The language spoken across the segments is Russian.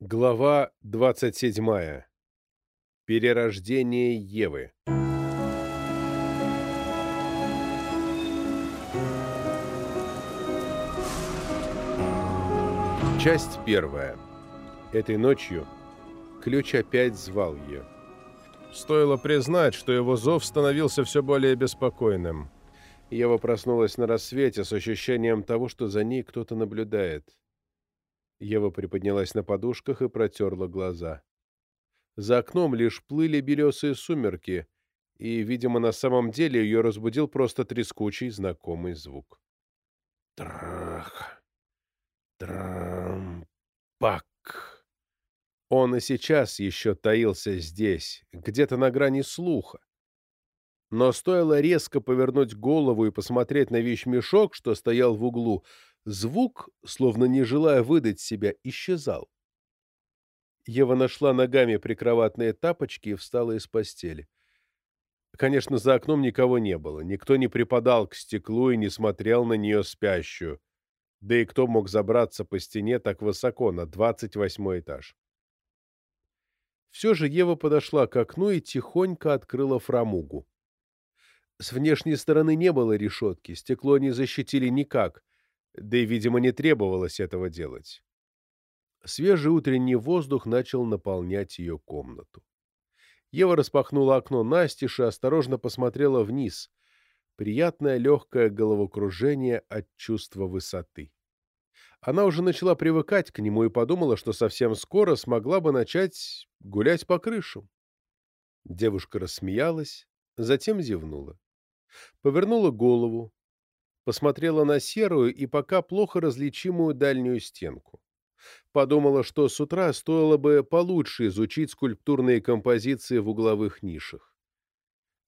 Глава 27. Перерождение Евы. Часть первая. Этой ночью ключ опять звал ее. Стоило признать, что его зов становился все более беспокойным. Ева проснулась на рассвете с ощущением того, что за ней кто-то наблюдает. Ева приподнялась на подушках и протерла глаза. За окном лишь плыли белесые сумерки, и, видимо, на самом деле ее разбудил просто трескучий знакомый звук. Трах, трампак. Он и сейчас еще таился здесь, где-то на грани слуха. Но стоило резко повернуть голову и посмотреть на вещмешок, что стоял в углу, Звук, словно не желая выдать себя, исчезал. Ева нашла ногами прикроватные тапочки и встала из постели. Конечно, за окном никого не было, никто не припадал к стеклу и не смотрел на нее спящую. Да и кто мог забраться по стене так высоко, на двадцать восьмой этаж? Все же Ева подошла к окну и тихонько открыла фрамугу. С внешней стороны не было решетки, стекло не защитили никак, да и, видимо, не требовалось этого делать. Свежий утренний воздух начал наполнять ее комнату. Ева распахнула окно настежь и осторожно посмотрела вниз. Приятное легкое головокружение от чувства высоты. Она уже начала привыкать к нему и подумала, что совсем скоро смогла бы начать гулять по крышам. Девушка рассмеялась, затем зевнула. Повернула голову, посмотрела на серую и пока плохо различимую дальнюю стенку. Подумала, что с утра стоило бы получше изучить скульптурные композиции в угловых нишах.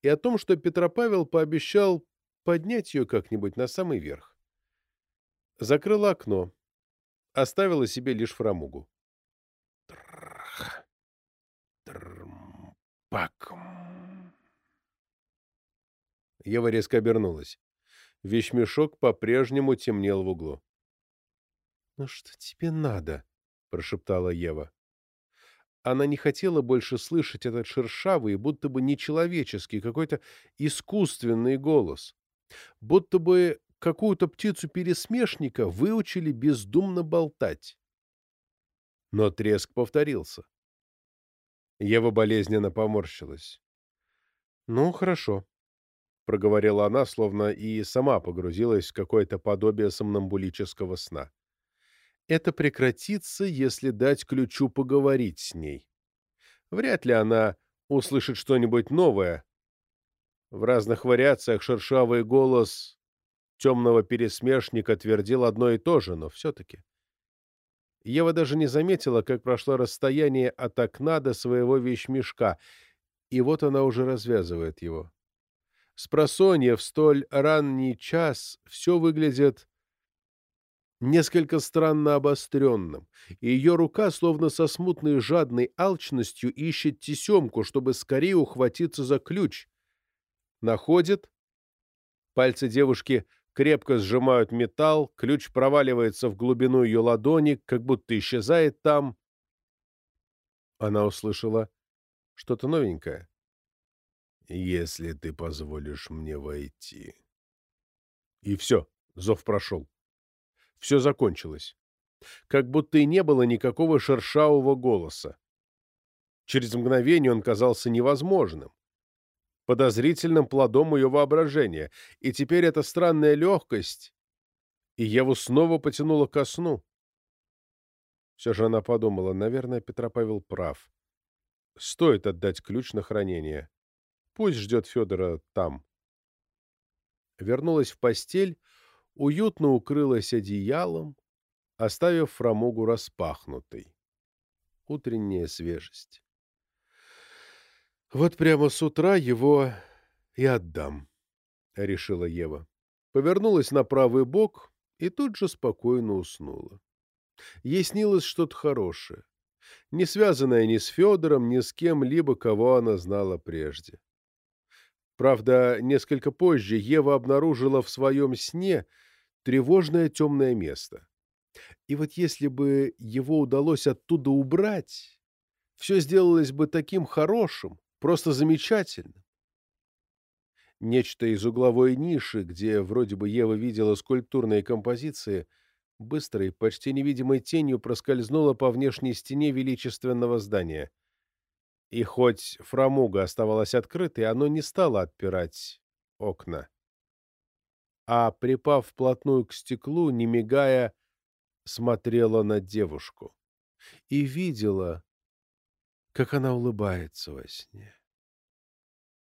И о том, что Петропавел пообещал поднять ее как-нибудь на самый верх. Закрыла окно. Оставила себе лишь фрамугу. Трх. Трмпак. Ева резко обернулась. Вещмешок по-прежнему темнел в углу. «Ну что тебе надо?» — прошептала Ева. Она не хотела больше слышать этот шершавый, будто бы нечеловеческий, какой-то искусственный голос. Будто бы какую-то птицу-пересмешника выучили бездумно болтать. Но треск повторился. Ева болезненно поморщилась. «Ну, хорошо», проговорила она, словно и сама погрузилась в какое-то подобие сомнамбулического сна. Это прекратится, если дать ключу поговорить с ней. Вряд ли она услышит что-нибудь новое. В разных вариациях шершавый голос темного пересмешника твердил одно и то же, но все-таки. Ева даже не заметила, как прошло расстояние от окна до своего вещмешка, и вот она уже развязывает его. С просонья в столь ранний час все выглядит несколько странно обостренным, и ее рука, словно со смутной жадной алчностью, ищет тесемку, чтобы скорее ухватиться за ключ. Находит. Пальцы девушки крепко сжимают металл, ключ проваливается в глубину ее ладони, как будто исчезает там. Она услышала что-то новенькое если ты позволишь мне войти. И все, зов прошел. Все закончилось. Как будто и не было никакого шершавого голоса. Через мгновение он казался невозможным, подозрительным плодом ее воображения, и теперь эта странная легкость, и Еву снова потянула ко сну. Все же она подумала, наверное, Петропавел прав. Стоит отдать ключ на хранение. Пусть ждет Федора там. Вернулась в постель, уютно укрылась одеялом, оставив фрамугу распахнутой. Утренняя свежесть. Вот прямо с утра его и отдам, — решила Ева. Повернулась на правый бок и тут же спокойно уснула. Ей снилось что-то хорошее, не связанное ни с Федором, ни с кем-либо, кого она знала прежде. Правда, несколько позже Ева обнаружила в своем сне тревожное темное место. И вот если бы его удалось оттуда убрать, все сделалось бы таким хорошим, просто замечательным. Нечто из угловой ниши, где вроде бы Ева видела скульптурные композиции, быстрой, почти невидимой тенью проскользнуло по внешней стене величественного здания. И хоть фрамуга оставалась открытой, оно не стало отпирать окна. А, припав вплотную к стеклу, не мигая, смотрела на девушку. И видела, как она улыбается во сне.